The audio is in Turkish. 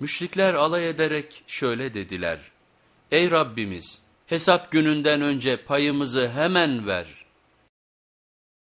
Müşrikler alay ederek şöyle dediler. Ey Rabbimiz hesap gününden önce payımızı hemen ver.